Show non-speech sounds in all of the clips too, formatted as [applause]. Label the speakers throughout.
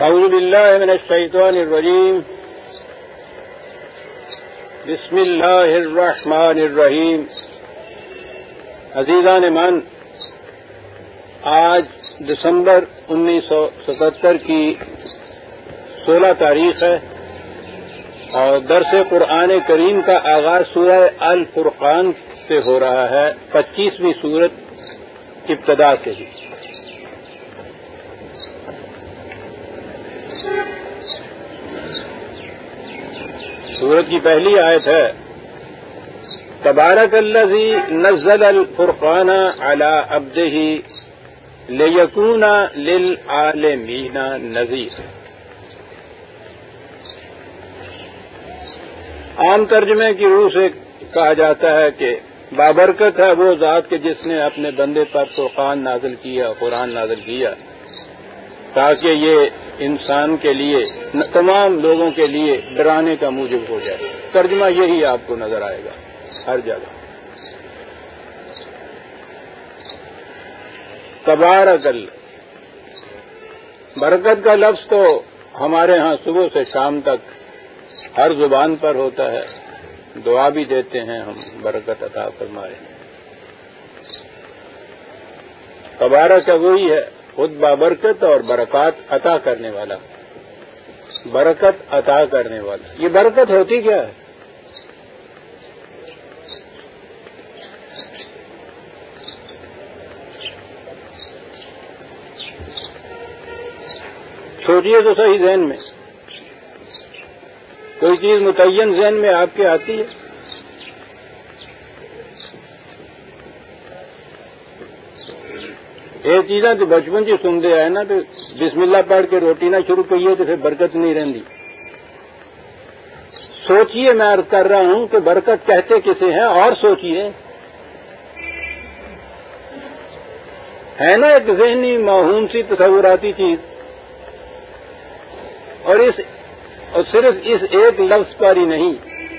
Speaker 1: أعوذ بالله من الشيطان الرجيم. بسم الله الرحمن الرحیم عزیزان من، آج دسمبر انیس سو ستہتر کی سولہ تاریخ ہے اور درس قرآن کریم کا آغاز سورہ الفرقان سے ہو رہا ہے، پچیسویں سورت ابتدا سے ہی۔ سورت کی پہلی آیت ہے۔ تبارک الذی نزل الفرقان على عبده لیکون للعالمین نذیر۔ عام ترجمے کی روح سے کہا جاتا ہے کہ بابرکت ہے وہ ذات کے جس نے اپنے بندے پر فرقان نازل کیا، قرآن نازل کیا، تاکہ یہ انسان کے لیے تمام لوگوں کے لیے ڈرانے کا موجب ہو جائے۔ ترجمہ یہی آپ کو نظر آئے گا، ہر جگہ۔ تبارکل برکت کا لفظ تو ہمارے ہاں صبح سے شام تک ہر زبان پر ہوتا ہے۔ دعا بھی دیتے ہیں ہم، برکت عطا فرمائے۔ تبارک وہی ہے۔ خود بابرکت اور برکات عطا کرنے والا۔ برکت عطا کرنے والا۔ یہ برکت ہوتی کیا ہے؟ سوچیے تو صحیح ذہن میں۔ کوئی چیز متعین ذہن میں آپ کے آتی ہے؟ یہ چیزیں تو بچپن سے سنتے آئے نا، تو بسم اللہ پڑھ کے روٹی نہ شروع کریے تو پھر برکت نہیں رہی سوچیے میں عرض کر رہا ہوں کہ برکت کہتے کسے ہیں؟ اور سوچیے ہے نا ایک ذہنی معہوم سی، تصوراتی چیز۔ اور اس، اور صرف اس ایک لفظ پر ہی نہیں۔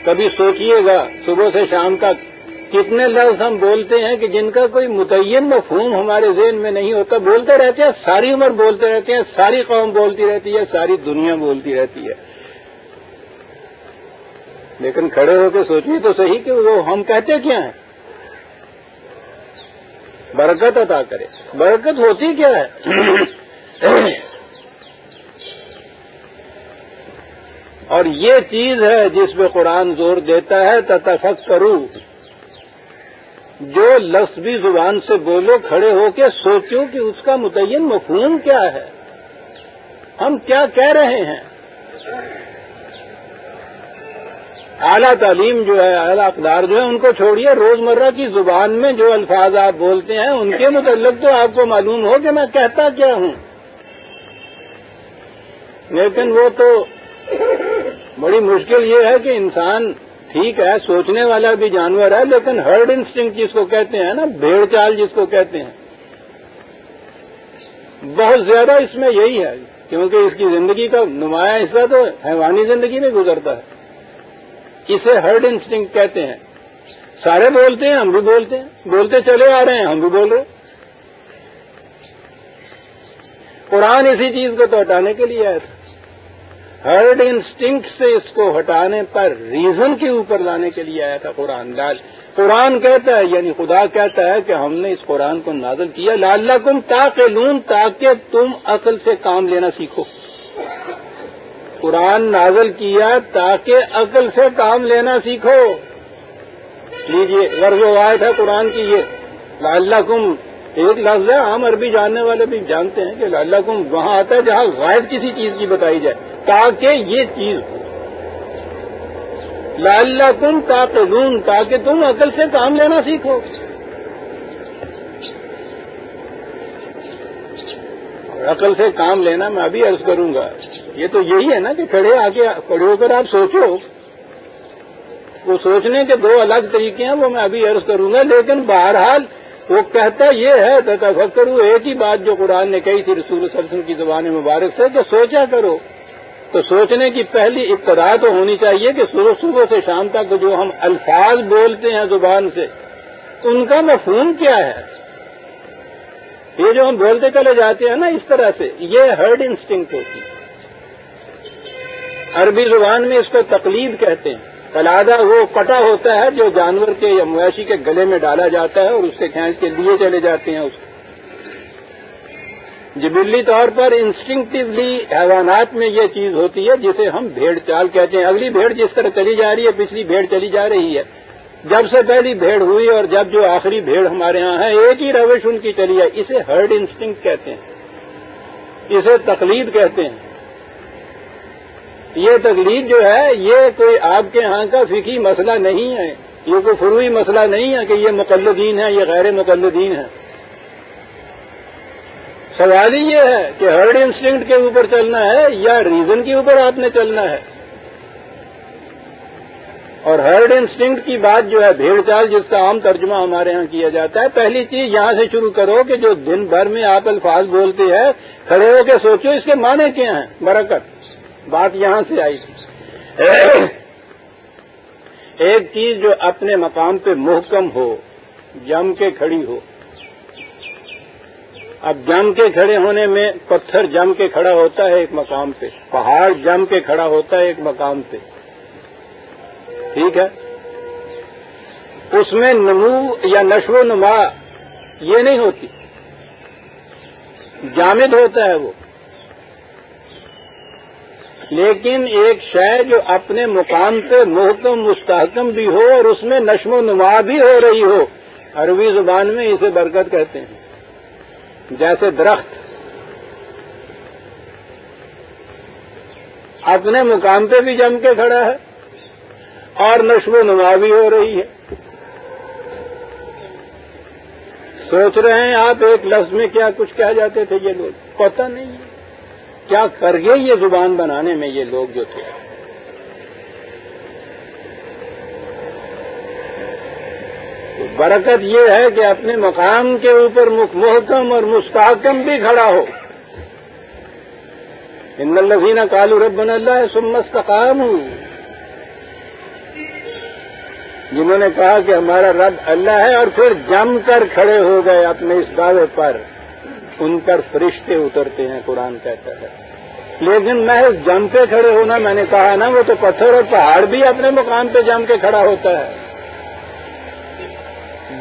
Speaker 1: کبھی سوچیے گا، صبح سے شام تک کتنے لفظ ہم بولتے ہیں کہ جن کا کوئی متعین مفہوم ہمارے ذہن میں نہیں ہوتا، بولتے رہتے ہیں، ساری عمر بولتے رہتے ہیں، ساری قوم بولتی رہتی ہے، ساری دنیا بولتی رہتی ہے۔ لیکن کھڑے ہو کے سوچیے تو صحیح کہ وہ ہم کہتے کیا ہیں؟ برکت عطا کرے۔ برکت ہوتی کیا ہے؟ اور یہ چیز ہے جس پہ قرآن زور دیتا ہے تفق کروں جو لفظ بھی زبان سے بولو کھڑے ہو کے سوچو کہ اس کا متعین مفہوم کیا ہے۔ ہم کیا کہہ رہے ہیں؟ اعلیٰ تعلیم جو ہے، اعلیٰ اقدار جو ہے، ان کو چھوڑیے۔ روزمرہ کی زبان میں جو الفاظ آپ بولتے ہیں، ان کے متعلق تو آپ کو معلوم ہو کہ میں کہتا کیا ہوں۔ لیکن وہ تو بڑی مشکل یہ ہے کہ انسان ٹھیک ہے، سوچنے والا بھی جانور ہے، لیکن ہرڈ انسٹنگ جس کو کہتے ہیں نا، بھیڑ چال جس کو کہتے ہیں۔ بہت زیادہ اس میں یہی ہے، کیونکہ اس کی زندگی کا نمایاں حصہ تو حیوانی زندگی میں گزرتا ہے۔ اسے ہرڈ انسٹنگ کہتے ہیں۔ سارے بولتے ہیں، ہم بھی بولتے ہیں۔ بولتے چلے آ رہے ہیں، ہم بھی بول رہے قرآن اسی چیز کو تو ہٹانے کے لیے آیا تھا۔ ہرڈ انسٹنکٹ سے اس کو ہٹانے پر ریزن کے اوپر لانے کے لیے آیا تھا قرآن لال قرآن کہتا ہے یعنی خدا کہتا ہے کہ ہم نے اس قرآن کو نازل کیا۔ لال کم تاکہ تاکہ تم عقل سے کام لینا سیکھو۔ قرآن نازل کیا تاکہ عقل سے کام لینا سیکھو۔ لیجیے غرض آئے ہے قرآن کی یہ۔ لال کم ایک لفظ ہے عام عربی جاننے والے بھی جانتے ہیں کہ لال کم وہاں آتا ہے جہاں غائب کسی چیز کی بتائی جائے، تاکہ یہ چیز ہو۔ لال کم تاکہ تاکہ تم عقل سے کام لینا سیکھو۔ عقل سے کام لینا میں ابھی عرض کروں گا، یہ تو یہی ہے نا کہ کھڑے آ کے کھڑے ہو کر آپ سوچو۔ وہ سوچنے کے دو الگ طریقے ہیں، وہ میں ابھی عرض کروں گا، لیکن بہرحال وہ کہتا یہ ہے تفکر ایک ہی بات جو قرآن نے کہی تھی رسول وسلم کی زبان مبارک سے، کہ سوچا کرو۔ تو سوچنے کی پہلی ابتدا تو ہونی چاہیے کہ صبح صبح سے شام تک جو ہم الفاظ بولتے ہیں زبان سے، ان کا مفہوم کیا ہے؟ یہ جو ہم بولتے چلے جاتے ہیں نا اس طرح سے، یہ ہرڈ انسٹنکٹ ہوتی ہے۔ عربی زبان میں اس کو تقلید کہتے ہیں۔ تلادہ وہ پٹا ہوتا ہے جو جانور کے یا مویشی کے گلے میں ڈالا جاتا ہے اور اس سے کھینچ کے لیے چلے جاتے ہیں اس کو۔ جبلی طور پر انسٹنکٹولی حیوانات میں یہ چیز ہوتی ہے جسے ہم بھیڑ چال کہتے ہیں۔ اگلی بھیڑ جس طرح چلی جا رہی ہے، پچھلی بھیڑ چلی جا رہی ہے۔ جب سے پہلی بھیڑ ہوئی اور جب جو آخری بھیڑ ہمارے ہاں ہے، ایک ہی روش ان کی چلی ہے، اسے ہرڈ انسٹنکٹ کہتے ہیں، اسے تقلید کہتے ہیں۔ یہ تقلید جو ہے، یہ کوئی آپ کے ہاں کا فکی مسئلہ نہیں ہے۔ یہ کوئی فروئی مسئلہ نہیں ہے کہ یہ مقلدین ہے یہ غیر مقلدین ہے سوال ہی یہ ہے کہ ہرڈ انسٹنکٹ کے اوپر چلنا ہے یا ریزن کے اوپر آپ نے چلنا ہے۔ اور ہرڈ انسٹنکٹ کی بات جو ہے، بھیڑ چال جس کا عام ترجمہ ہمارے ہاں کیا جاتا ہے، پہلی چیز یہاں سے شروع کرو کہ جو دن بھر میں آپ الفاظ بولتے ہیں، کھڑے ہو کے سوچو اس کے معنی کیا ہیں، برکت۔ بات یہاں سے آئی۔ ایک چیز جو اپنے مقام پہ محکم ہو، جم کے کھڑی ہو۔ اب جم کے کھڑے ہونے میں پتھر جم کے کھڑا ہوتا ہے ایک مقام پہ، پہاڑ جم کے کھڑا ہوتا ہے ایک مقام پہ۔ ٹھیک ہے؟ اس میں نمو یا نشو و نما یہ نہیں ہوتی۔ جامد ہوتا ہے وہ۔ لیکن ایک شے جو اپنے مقام پہ محکم، مستحکم بھی ہو اور اس میں نشم و نما بھی ہو رہی ہو، عربی زبان میں اسے برکت کہتے ہیں۔ جیسے درخت۔ اپنے مقام پہ بھی جم کے کھڑا ہے اور نشو و نما بھی ہو رہی ہے۔ سوچ رہے ہیں آپ ایک لفظ میں کیا کچھ کہہ جاتے تھے یہ لوگ؟ پتہ نہیں۔ ہے کیا کر گئے یہ زبان بنانے میں یہ لوگ جو تھے؟ برکت یہ ہے کہ اپنے مقام کے اوپر محکم اور مستحکم بھی کھڑا ہو۔ ان الزین کالو رب اللہ سمس کام ہوں جنہوں نے کہا کہ ہمارا رب اللہ ہے اور پھر جم کر کھڑے ہو گئے اپنے اس دعوے پر۔ ان پر فرشتے اترتے ہیں، قرآن کہتا ہے۔ لیکن میں جم پہ کھڑے ہونا میں نے کہا نا، وہ تو پتھر اور پہاڑ بھی اپنے مقام پہ جم کے کھڑا ہوتا ہے۔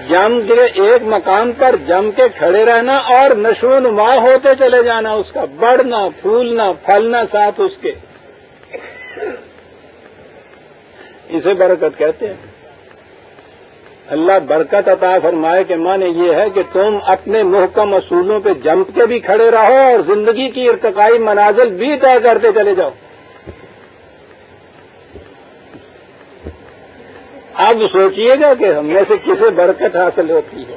Speaker 1: جم کے ایک مقام پر جم کے کھڑے رہنا اور نشو نما ہوتے چلے جانا، اس کا بڑھنا، پھولنا، پھلنا ساتھ اس کے۔ اسے برکت کہتے ہیں۔ اللہ برکت عطا فرمائے کہ مانے یہ ہے کہ تم اپنے محکم اصولوں پہ جم کے بھی کھڑے رہو اور زندگی کی ارتقائی منازل بھی طے کرتے چلے جاؤ۔ اب سوچئے گا کہ ہم میں سے کسے برکت حاصل ہوتی ہے۔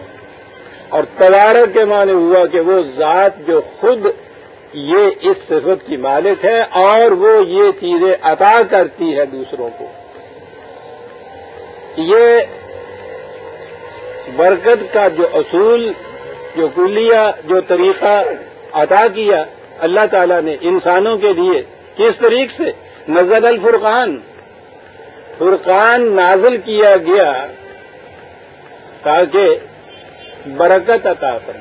Speaker 1: اور توارک کے معنی ہوا کہ وہ ذات جو خود یہ اس صفت کی مالک ہے اور وہ یہ چیزیں عطا کرتی ہے دوسروں کو۔ یہ برکت کا جو اصول، جو کلیہ، جو طریقہ عطا کیا اللہ تعالیٰ نے انسانوں کے لیے، کس طریق سے؟ نزل الفرقان۔ فرقان نازل کیا گیا تاکہ برکت عطا کر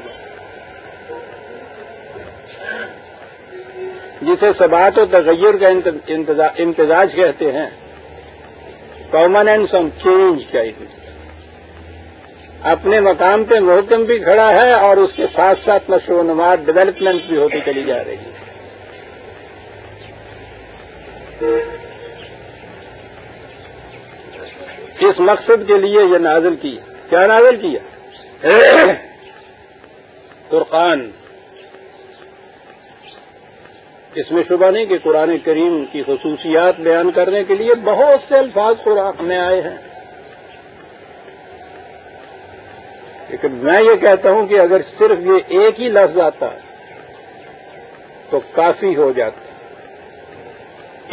Speaker 1: جسے سبات و تغیر کا امتزاج کہتے ہیں۔ کامن اینڈ سم چینج کا اپنے مقام پہ محکم بھی کھڑا ہے اور اس کے ساتھ ساتھ نشو و نما ڈیولپمنٹ بھی ہوتی چلی جا رہی ہے۔ اس مقصد کے لیے یہ نازل کی؟ کیا نازل کیا فرقان اس میں شبہ نہیں کہ قرآن کریم کی خصوصیات بیان کرنے کے لیے بہت سے الفاظ قرآن میں آئے ہیں۔ لیکن میں یہ کہتا ہوں کہ اگر صرف یہ ایک ہی لفظ آتا تو کافی ہو جاتا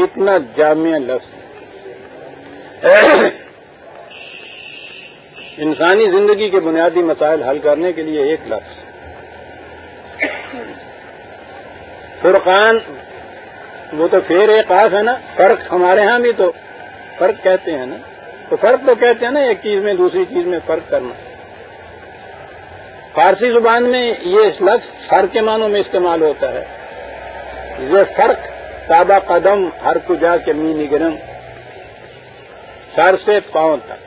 Speaker 1: اتنا جامع لفظ انسانی زندگی کے بنیادی مسائل حل کرنے کے لیے ایک لفظ فرقان، وہ تو پھر ایک خاص ہے نا، فرق ہمارے ہاں بھی تو فرق کہتے ہیں نا۔ تو فرق تو کہتے ہیں نا، ایک چیز میں، دوسری چیز میں فرق کرنا۔ فارسی زبان میں یہ لفظ فرق کے معنوں میں استعمال ہوتا ہے۔ یہ فرق سادہ قدم ہر کجا کے می نگرم سر سے پاؤں تک۔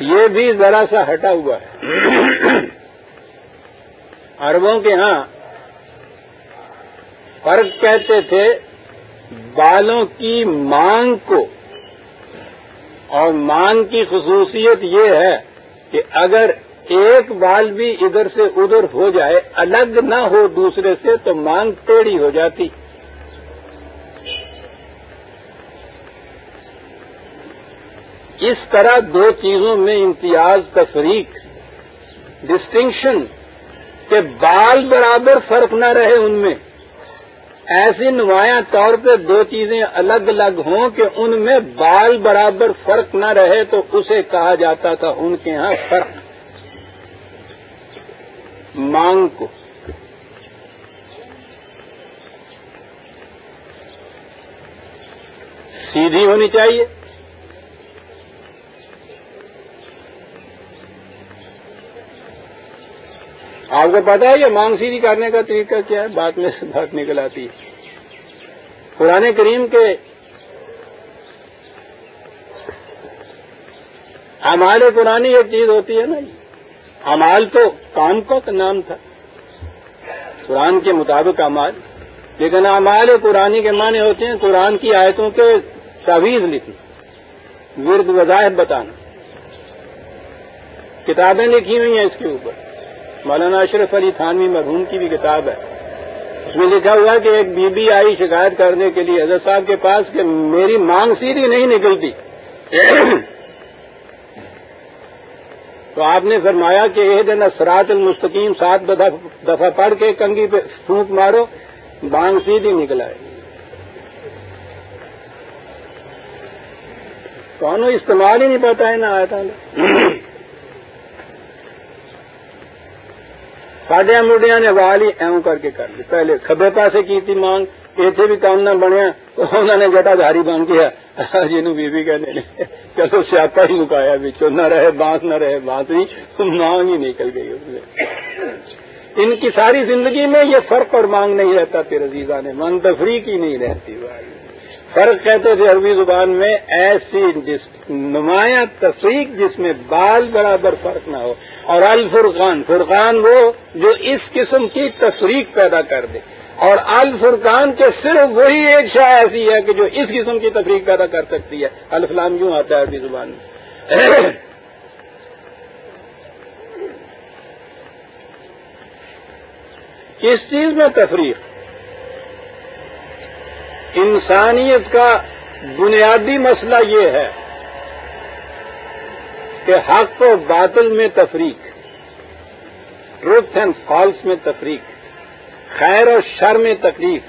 Speaker 1: یہ بھی ذرا سا ہٹا ہوا ہے۔ اربوں کے ہاں فرق کہتے تھے بالوں کی مانگ کو اور مانگ کی خصوصیت یہ ہے کہ اگر ایک بال بھی ادھر سے ادھر ہو جائے، الگ نہ ہو دوسرے سے، تو مانگ ٹیڑھی ہو جاتی۔ اس طرح دو چیزوں میں امتیاز تفریق ڈسٹنکشن کہ بال برابر فرق نہ رہے ان میں۔ ایسی نمایاں طور پہ دو چیزیں الگ الگ ہوں کہ ان میں بال برابر فرق نہ رہے تو اسے کہا جاتا تھا ان کے ہاں فرق۔ مانگ کو۔ سیدھی ہونی چاہیے۔ آپ کو پتا ہے یہ مانگ سیدھی کرنے کا طریقہ کیا ہے؟ بات میں سے بات نکل آتی۔ ہے قرآن کریم کے امال پرانی ایک چیز ہوتی ہے نا۔ امال تو کام کا نام تھا۔ قرآن کے مطابق امال لیکن امال پرانی کے معنی ہوتے ہیں قرآن کی آیتوں کے تعویذ لکھنا۔ ورد وظاہر بتانا۔ کتابیں لکھی ہوئی ہیں اس کے اوپر۔ مولانا اشرف علی تھانوی مرحوم کی بھی کتاب ہے۔ اس میں لکھا ہوا کہ ایک بی بی آئی شکایت کرنے کے لیے حضرت صاحب کے پاس کہ میری مانگ سیدھی نہیں نکلتی۔ تو آپ نے فرمایا کہ یہ دن اسرات المستقیم سات دفعہ پڑھ کے کنگی پہ پھونک مارو، مانگ سیدھی نکلا ہے کون استعمال ہی نہیں پتا ہے نا آیا تھا ساڈیا مڈیا نے وال ہی ایو کر کے کر لی پہلے کبے پاسے کی تھی مانگ اتنے بھی کام نہ بنیا انہوں نے جٹا داری بن گیا جنوب بیوی کہنے چلو سیاپا ہی مکایا بچوں نہ رہے بانس، نہ رہے بانس، نہیں، مانگ ہی نکل گئی اس میں۔ ان کی ساری زندگی میں یہ فرق اور مانگ نہیں رہتا، پھر عزیزہ نے۔ من تفریح ہی نہیں رہتی فرق کہتے تھے عربی زبان میں، ایسی نمایاں تفریق جس میں بال برابر فرق نہ ہو۔ اور الفرقان، فرقان وہ جو اس قسم کی تفریق پیدا کر دے۔ اور الفرقان کے صرف وہی ایک شاہ ایسی ہے کہ جو اس قسم کی تفریق پیدا کر سکتی ہے۔ الفلام یوں آتا ہے عربی زبان میں؟ کس چیز میں تفریق۔ انسانیت کا بنیادی مسئلہ یہ ہے کہ حق و باطل میں تفریق، ٹروتھ اینڈ فالس میں تفریق، خیر اور شر میں تکلیف،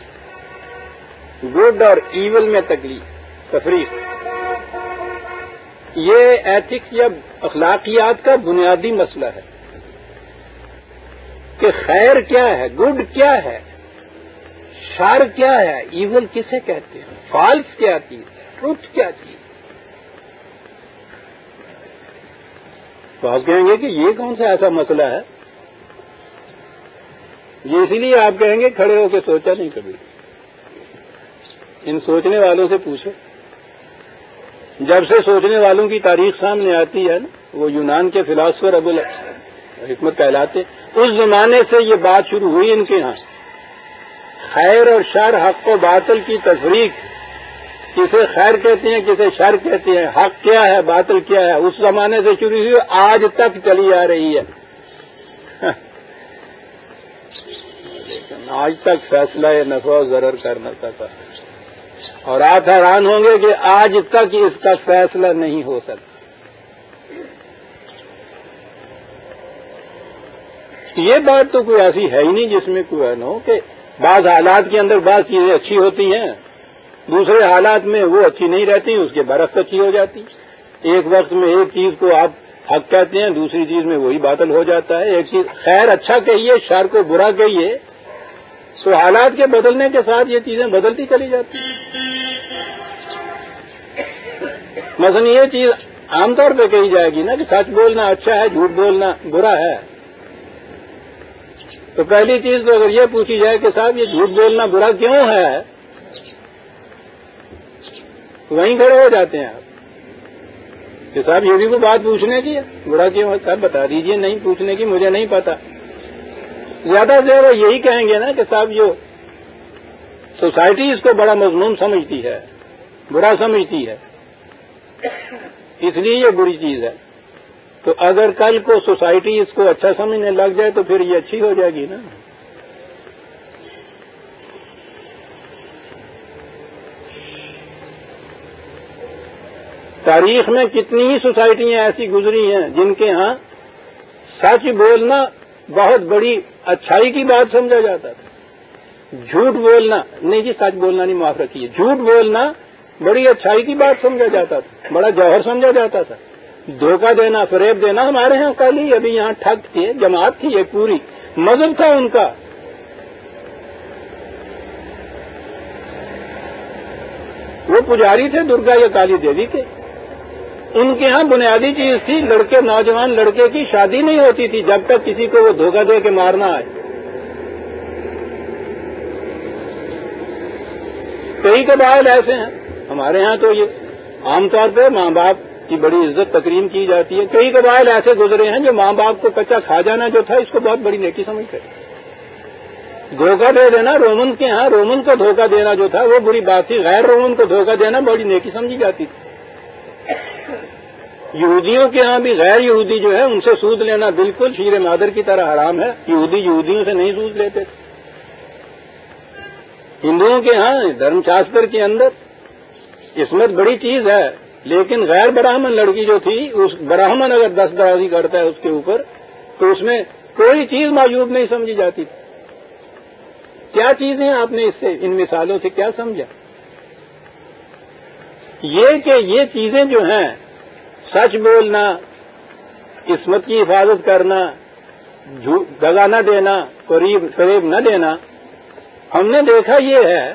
Speaker 1: گڈ اور ایول میں تکلیف، تفریق۔ یہ ایتھکس یا اخلاقیات کا بنیادی مسئلہ ہے کہ خیر کیا ہے، گڈ کیا ہے، شر کیا ہے، ایول کسے کہتے ہیں، فالس کیا چیز ٹروتھ کیا چیز تو آپ کہیں گے کہ یہ کون سا ایسا مسئلہ ہے؟ یہ اسی لیے آپ کہیں گے کھڑے ہو کے سوچا نہیں کبھی۔ ان سوچنے والوں سے پوچھو۔ جب سے سوچنے والوں کی تاریخ سامنے آتی ہے نا، وہ یونان کے فلاسفر ابو حکمت کہلاتے۔ اس زمانے سے یہ بات شروع ہوئی ان کے ہاں۔ خیر اور شر، حق و باطل کی تفریق کسے خیر کہتے ہیں کسے شر کہتے ہیں۔ حق کیا ہے، باطل کیا ہے؟ اس زمانے سے شروع ہوئی، آج تک چلی آ رہی ہے۔ [laughs] آج تک فیصلہ یہ نفع و ضرر کرنا سکتا اور آپ حیران ہوں گے کہ آج تک اس کا فیصلہ نہیں ہو سکتا۔ یہ بات تو کوئی ایسی ہے ہی نہیں جس میں کوئی ہے نا، کہ بعض حالات کے اندر بعض چیزیں اچھی ہوتی ہیں۔ دوسرے حالات میں وہ اچھی نہیں رہتی، اس کے برعکس اچھی ہو جاتی۔ ایک وقت میں ایک چیز کو آپ حق کہتے ہیں، دوسری چیز میں وہی باطل ہو جاتا ہے۔ ایک چیز، خیر اچھا کہیے، شر کو برا کہیے، تو حالات کے بدلنے کے ساتھ یہ چیزیں بدلتی چلی جاتی۔ مثلا یہ چیز عام طور پہ کہی جائے گی نا کہ سچ بولنا اچھا ہے، جھوٹ بولنا برا ہے۔ تو پہلی چیز تو اگر یہ پوچھی جائے کہ صاحب یہ جھوٹ بولنا برا کیوں ہے؟ وہیں کھڑے ہو جاتے ہیں آپ۔ کہ صاحب یہ بھی کوئی بات پوچھنے کی ہے؟ برا کیوں صاحب بتا دیجیے، نہیں پوچھنے کی مجھے نہیں پتا۔ زیادہ سے زیادہ یہی کہیں گے نا کہ صاحب جو سوسائٹی اس کو بڑا مضمون سمجھتی ہے، برا سمجھتی ہے۔ اس لیے یہ بری چیز ہے۔ تو اگر کل کو سوسائٹی اس کو اچھا سمجھنے لگ جائے تو پھر یہ اچھی ہو جائے گی نا۔ تاریخ میں کتنی ہی سوسائٹیاں ایسی گزری ہیں جن کے ہاں سچ بولنا بہت بڑی اچھائی کی بات سمجھا جاتا تھا۔ جھوٹ بولنا، نہیں جی سچ بولنا نہیں، معاف رکھیے۔ جھوٹ بولنا بڑی اچھائی کی بات سمجھا جاتا تھا، بڑا جوہر سمجھا جاتا تھا۔ دھوکہ دینا، فریب دینا ہمارے ہاں کل ہی ابھی یہاں ٹھگ تھے جماعت تھی ایک پوری۔ مذہب تھا ان کا۔ وہ پجاری تھے، درگا یا کالی دیوی کے۔ ان کے ہاں بنیادی چیز تھی، لڑکے، نوجوان لڑکے کی شادی نہیں ہوتی تھی جب تک کسی کو وہ دھوکہ دے کے مارنا آئے۔ کئی قبائل ایسے ہیں، ہمارے ہاں تو یہ عام طور پہ ماں باپ کی بڑی عزت تقریم کی جاتی ہے۔ کئی قبائل ایسے گزرے ہیں جو ماں باپ کو کچا کھا جانا جو تھا، اس کو بہت بڑی نیکی سمجھتے دھوکہ دے دینا رومن کے ہاں رومن کو دھوکہ دینا جو تھا، وہ بری بات تھی۔ غیر رومن کو دھوکہ دینا بڑی نیکی سمجھی جاتی تھی۔ یہودیوں کے ہاں بھی غیر یہودی جو ہے ان سے سود لینا بالکل شیر مادر کی طرح حرام ہے۔ یہودی یہودیوں سے نہیں سود لیتے۔ ہندوؤں کے ہاں دھرم شاستر کے اندر عصمت بڑی چیز ہے، لیکن غیر براہمن لڑکی جو تھی، اس براہمن اگر دس درازی کرتا ہے اس کے اوپر، تو اس میں کوئی چیز موجود نہیں سمجھی جاتی۔ تھی کیا چیزیں آپ نے اس سے، ان مثالوں سے کیا سمجھا؟ یہ کہ یہ چیزیں جو ہیں سچ بولنا، قسمت کی حفاظت کرنا دگا نہ دینا، قریب قریب نہ دینا۔ ہم نے دیکھا یہ ہے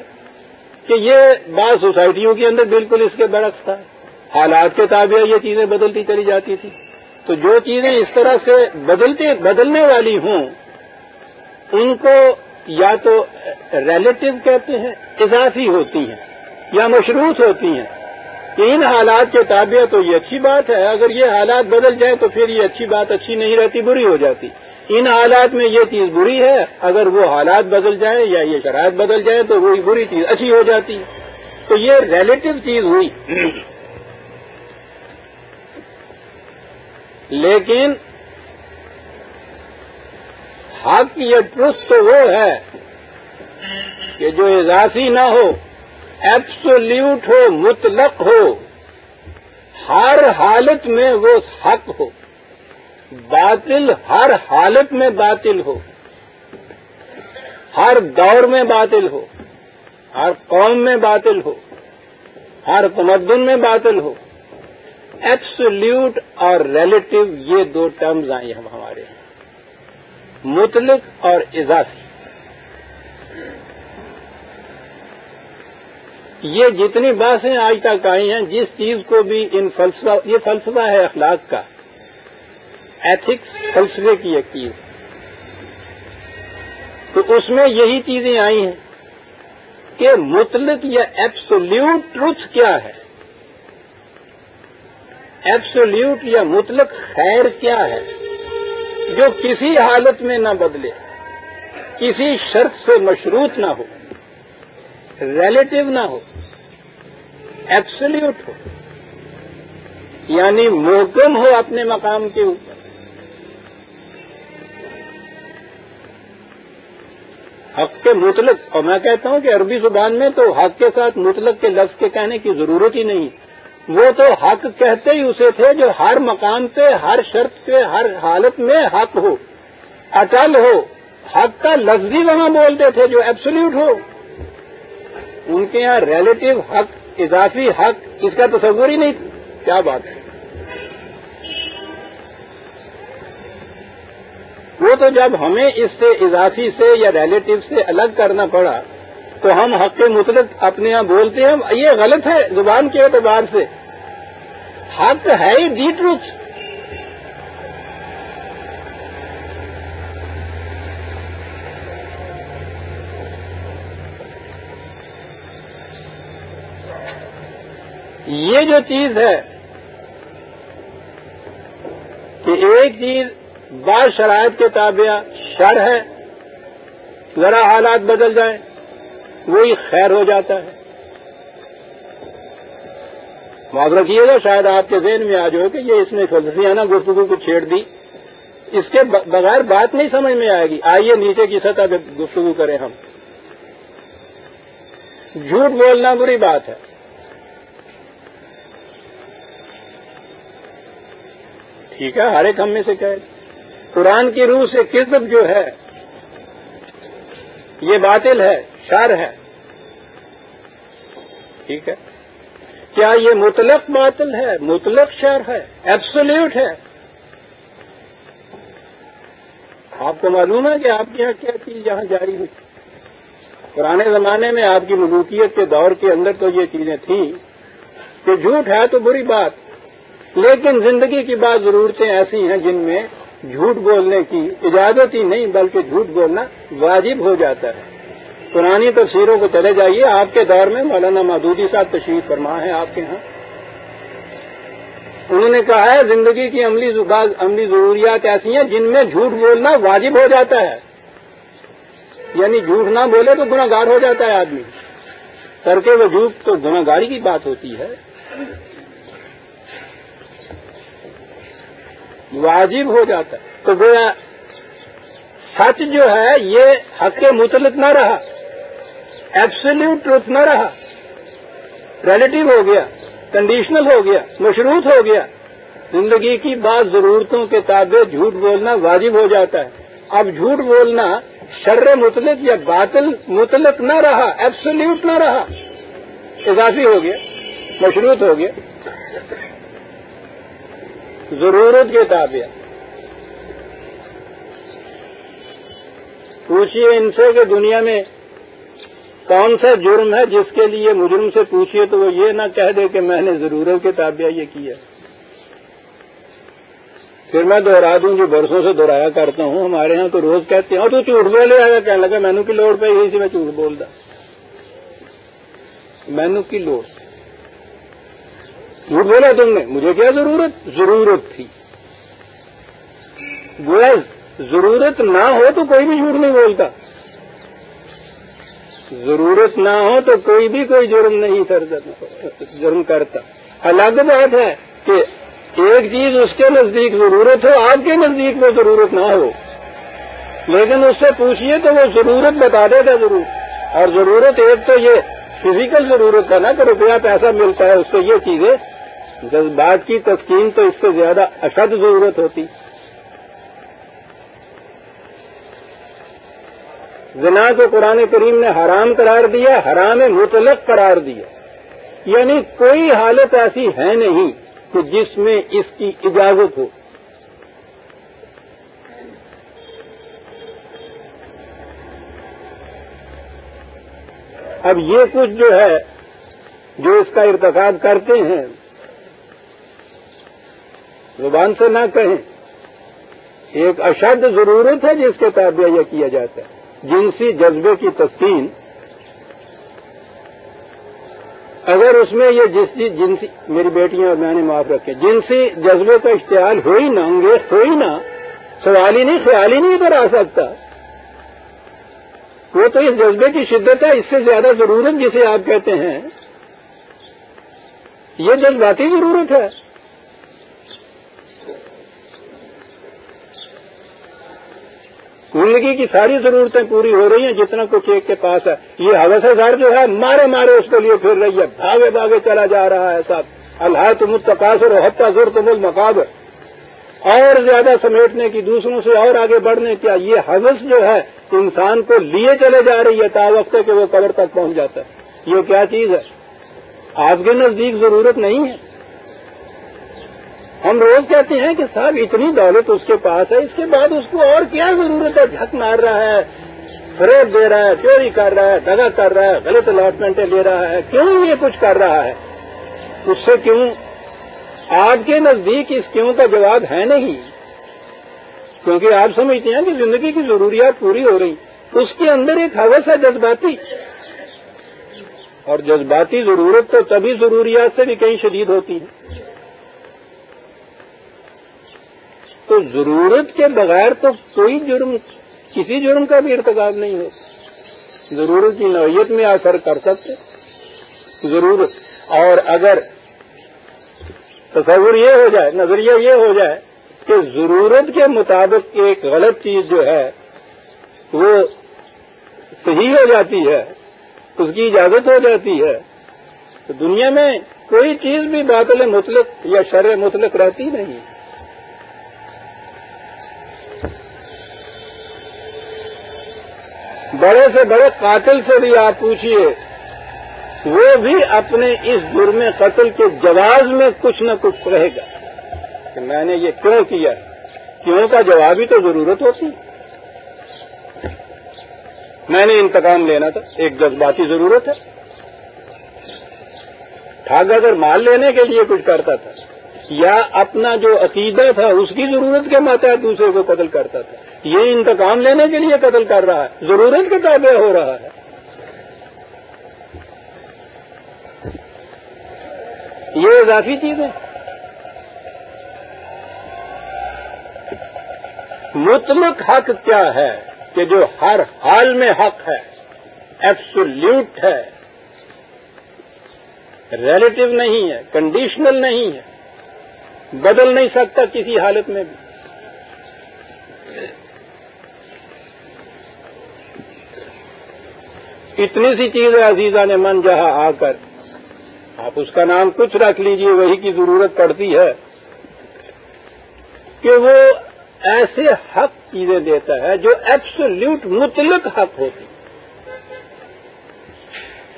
Speaker 1: کہ یہ بعض سوسائٹیوں کے اندر بالکل اس کے برعکس تھا۔ حالات کے تابع یہ چیزیں بدلتی چلی جاتی تھی تو جو چیزیں اس طرح سے بدلتے، بدلنے والی ہوں، ان کو یا تو ریلیٹو کہتے ہیں، اضافی ہوتی ہیں، یا مشروط ہوتی ہیں۔ ان حالات کے تابع تو یہ اچھی بات ہے، اگر یہ حالات بدل جائیں تو پھر یہ اچھی بات اچھی نہیں رہتی، بری ہو جاتی۔ ان حالات میں یہ چیز بری ہے، اگر وہ حالات بدل جائیں یا یہ شرائط بدل جائیں تو وہی بری چیز اچھی ہو جاتی۔ تو یہ ریلیٹو چیز ہوئی۔ لیکن حق یہ ٹرس تو وہ ہے کہ جو اضافی نہ ہو ایپسولیوٹ ہو، مطلق ہو، ہر حالت میں وہ حق ہو۔ باطل ہر حالت میں باطل ہو۔ ہر دور میں باطل ہو۔ ہر قوم میں باطل ہو۔ ہر تمدن میں باطل ہو۔ ایپسلیوٹ اور ریلیٹو یہ دو ٹرمز آئی ہم ہمارے۔ ہیں مطلق اور اضافی۔ یہ جتنی باتیں آج تک آئی ہیں، جس چیز کو بھی ان فلسفہ، یہ فلسفہ ہے اخلاق کا۔ ایتھکس فلسفے کی ایک چیز۔ تو اس میں یہی چیزیں آئی ہیں کہ مطلق یا ایپسولیوٹ ٹروتھ کیا ہے؟ ایپسولیوٹ یا مطلق خیر کیا ہے؟ جو کسی حالت میں نہ بدلے، کسی شرط سے مشروط نہ ہو ریلیٹو نہ ہو۔ ایپسلیوٹ ہو۔ یعنی محکم ہو اپنے مقام کے اوپر۔ حق کے مطلق، اور میں کہتا ہوں کہ عربی زبان میں تو حق کے ساتھ مطلق کے لفظ کے کہنے کی ضرورت ہی نہیں۔ وہ تو حق کہتے ہی اسے تھے جو ہر مقام پہ، ہر شرط پہ، ہر حالت میں حق ہو۔ اٹل ہو، حق کا لفظ ہی وہاں بولتے تھے جو ایبسلیوٹ ہو۔ ان کے یہاں ریلیٹو حق اضافی حق اس کا تصور ہی نہیں کیا بات ہے؟ وہ تو جب ہمیں اس سے اضافی سے یا ریلیٹو سے الگ کرنا پڑا، تو ہم حق مطلق اپنے یہاں بولتے ہیں، یہ غلط ہے زبان کے اعتبار سے۔ حق ہے ہی دی ٹروتھ یہ جو چیز ہے کہ ایک چیز بعض شرائط کے تابع شر ہے، ذرا حالات بدل جائیں، وہی خیر ہو جاتا ہے۔ معذرت رکھیے گا، شاید آپ کے ذہن میں آ جائے کہ یہ اس نے فلسفیانہ گفتگو کو چھیڑ دی۔ اس کے بغیر بات نہیں سمجھ میں آئے گی۔ آئیے نیچے کی سطح پہ گفتگو کریں ہم۔ جھوٹ بولنا بری بات ہے۔ ٹھیک ہے، ہر ایک ہم میں سے کہ قرآن کی روح سے کسب جو ہے، یہ باطل ہے، شر ہے۔ ٹھیک ہے؟ کیا یہ مطلق باطل ہے؟ مطلق شر ہے ایبسولیوٹ ہے۔ آپ کو معلوم ہے کہ آپ کے یہاں کیا چیز یہاں جاری ہوئی؟ پرانے زمانے میں آپ کی ملوکیت کے دور کے اندر تو یہ چیزیں تھیں کہ جھوٹ ہے تو بری بات لیکن زندگی کی بعض ضرورتیں ایسی ہیں جن میں جھوٹ بولنے کی اجازت ہی نہیں، بلکہ جھوٹ بولنا واجب ہو جاتا ہے۔ پرانی تفسیروں کو چلے جائیے۔ آپ کے دور میں مولانا مادودی صاحب تشریف فرما ہے آپ کے ہاں۔ انہوں نے کہا ہے، زندگی کی عملی عملی ضروریات ایسی ہیں جن میں جھوٹ بولنا واجب ہو جاتا ہے۔ یعنی جھوٹ نہ بولے تو گناگار ہو جاتا ہے آدمی۔ کر کے وہ جھوٹ تو گناگاری کی بات ہوتی ہے۔ واجب ہو جاتا ہے۔ تو گویا سچ جو ہے، یہ حق کے متعلق نہ رہا۔ ایبسلیوٹ ٹروتھ نہ رہا۔ ریلیٹو ہو گیا کنڈیشنل ہو گیا، مشروط ہو گیا۔ زندگی کی بعض ضرورتوں کے تابع جھوٹ بولنا واجب ہو جاتا ہے۔ اب جھوٹ بولنا شر مطلق یا باطل مطلق نہ رہا ایبسلیوٹ نہ رہا۔ اضافی ہو گیا، مشروط ہو گیا۔ ضرورت کے تابع۔ پوچھیے ان سے کہ دنیا میں کون سا جرم ہے جس کے لیے مجرم سے پوچھیے تو وہ یہ نہ کہہ دے کہ میں نے ضرورت کے تابع یہ کیا۔ پھر میں دوہرا دوں جو برسوں سے دوہرایا کرتا ہوں، ہمارے ہاں تو روز کہتے ہیں تو جھوٹ بولے آگا کہنے لگا مینو کی لوڑ پہ یہی سے میں جھوٹ بولتا مینو کی لوڑ۔ جھوٹ بولا تم نے، مجھے کیا ضرورت؟ ضرورت تھی۔ گویا ضرورت نہ ہو تو کوئی بھی جھوٹ نہیں بولتا۔ ضرورت نہ ہو تو کوئی بھی کوئی جرم نہیں جرم کرتا۔ الگ بات ہے کہ ایک چیز اس کے نزدیک ضرورت ہو، آپ کے نزدیک وہ ضرورت نہ ہو۔ لیکن اس سے پوچھیے تو وہ ضرورت بتا دے گا ضرور۔ اور ضرورت ایک تو یہ فزیکل ضرورت ہے نا کہ روپیہ پیسہ ملتا ہے، اس سے یہ چیزیں جذبات کی تسکین تو اس سے زیادہ اشد ضرورت ہوتی۔ زنا کو قرآن کریم نے حرام قرار دیا، حرام مطلق قرار دیا۔ یعنی کوئی حالت ایسی ہے نہیں کہ جس میں اس کی اجازت ہو۔ اب یہ کچھ جو ہے، جو اس کا ارتقاب کرتے ہیں زبان سے نہ کہیں۔ ایک اشد ضرورت ہے جس کے تابع یہ کیا جاتا ہے۔ جنسی جذبے کی تسکین۔ اگر اس میں یہ جس جنسی میری بیٹیاں اور میں نے معاف رکھے۔ جنسی جذبے کا اشتعال ہو ہی نہ، انگیز ہو ہی نہ، سوال ہی نہیں، خیال ہی نہیں ادھر آ سکتا۔ وہ تو اس جذبے کی شدت ہے، اس سے زیادہ ضرورت جسے آپ کہتے ہیں، یہ جذباتی ضرورت ہے۔ زندگی کی ساری ضرورتیں پوری ہو رہی ہیں، جتنا کچھ ایک کے پاس ہے۔ یہ حوث ہزار جو ہے، مارے مارے اس کے لیے پھر رہی ہے۔ بھاگے بھاگے چلا جا رہا ہے صاحب اللہ تم تقاصر اور حتہ زور تم المقابر اور زیادہ سمیٹنے کی، دوسروں سے اور آگے بڑھنے کیا یہ حوث جو ہے، انسان کو لیے چلے جا رہی ہے، تا وقت کہ وہ قبر تک پہنچ جاتا ہے۔ یہ کیا چیز ہے؟ آپ کے نزدیک ضرورت نہیں ہے۔ ہم روز کہتے ہیں کہ صاحب اتنی دولت اس کے پاس ہے، اس کے بعد اس کو اور کیا ضرورت ہے؟ جھک مار رہا ہے، فریب دے رہا ہے، چوری کر رہا ہے، دگا کر رہا ہے، غلط الاٹمنٹیں لے رہا ہے۔ کیوں یہ کچھ کر رہا ہے؟ اس سے کیوں؟ آپ کے نزدیک اس کیوں کا جواب ہے نہیں؟ کیونکہ آپ سمجھتے ہیں کہ زندگی کی ضروریات پوری ہو رہی۔ اس کے اندر ایک حوث ہے جذباتی۔ اور جذباتی ضرورت تو تبھی ضروریات سے بھی کہیں شدید ہوتی ہے۔ تو ضرورت کے بغیر تو کوئی جرم، کسی جرم کا بھی ارتکاب نہیں ہو۔ ضرورت کی نوعیت میں اثر کر سکتے ضرورت۔ اور اگر تصور یہ ہو جائے، نظریہ یہ ہو جائے کہ ضرورت کے مطابق ایک غلط چیز جو ہے، وہ صحیح ہو جاتی ہے، اس کی اجازت ہو جاتی ہے، تو دنیا میں کوئی چیز بھی باطل مطلق یا شر مطلق رہتی نہیں۔ بڑے سے بڑے قاتل سے بھی آپ پوچھیے وہ بھی اپنے اس جرم قتل کے جواز میں کچھ نہ کچھ کہے گا۔ کہ میں نے یہ کیوں کیا؟ کیوں کا جواب ہی تو ضرورت ہوتی۔ میں نے انتقام لینا تھا، ایک جذباتی ضرورت ہے۔ ٹھاگ اگر مال لینے کے لیے کچھ کرتا تھا، یا اپنا جو عقیدہ تھا، اس کی ضرورت کے ماتحت دوسرے کو قتل کرتا تھا۔ یہ انتقام لینے کے لیے قتل کر رہا ہے، ضرورت کے تابع ہو رہا ہے۔ یہ اضافی چیز ہے۔ مطلق حق کیا ہے کہ جو ہر حال میں حق ہے ایبسولوٹ ہے۔ ریلیٹو نہیں ہے کنڈیشنل نہیں ہے۔ بدل نہیں سکتا کسی حالت میں بھی۔ اتنی سی چیز ہے عزیزہ نے من جہاں آ کر۔ آپ اس کا نام کچھ رکھ لیجیے، وہی کی ضرورت پڑتی ہے۔ کہ وہ ایسے حق چیزیں دیتا ہے جو ایبسولوٹ مطلق حق ہوتی۔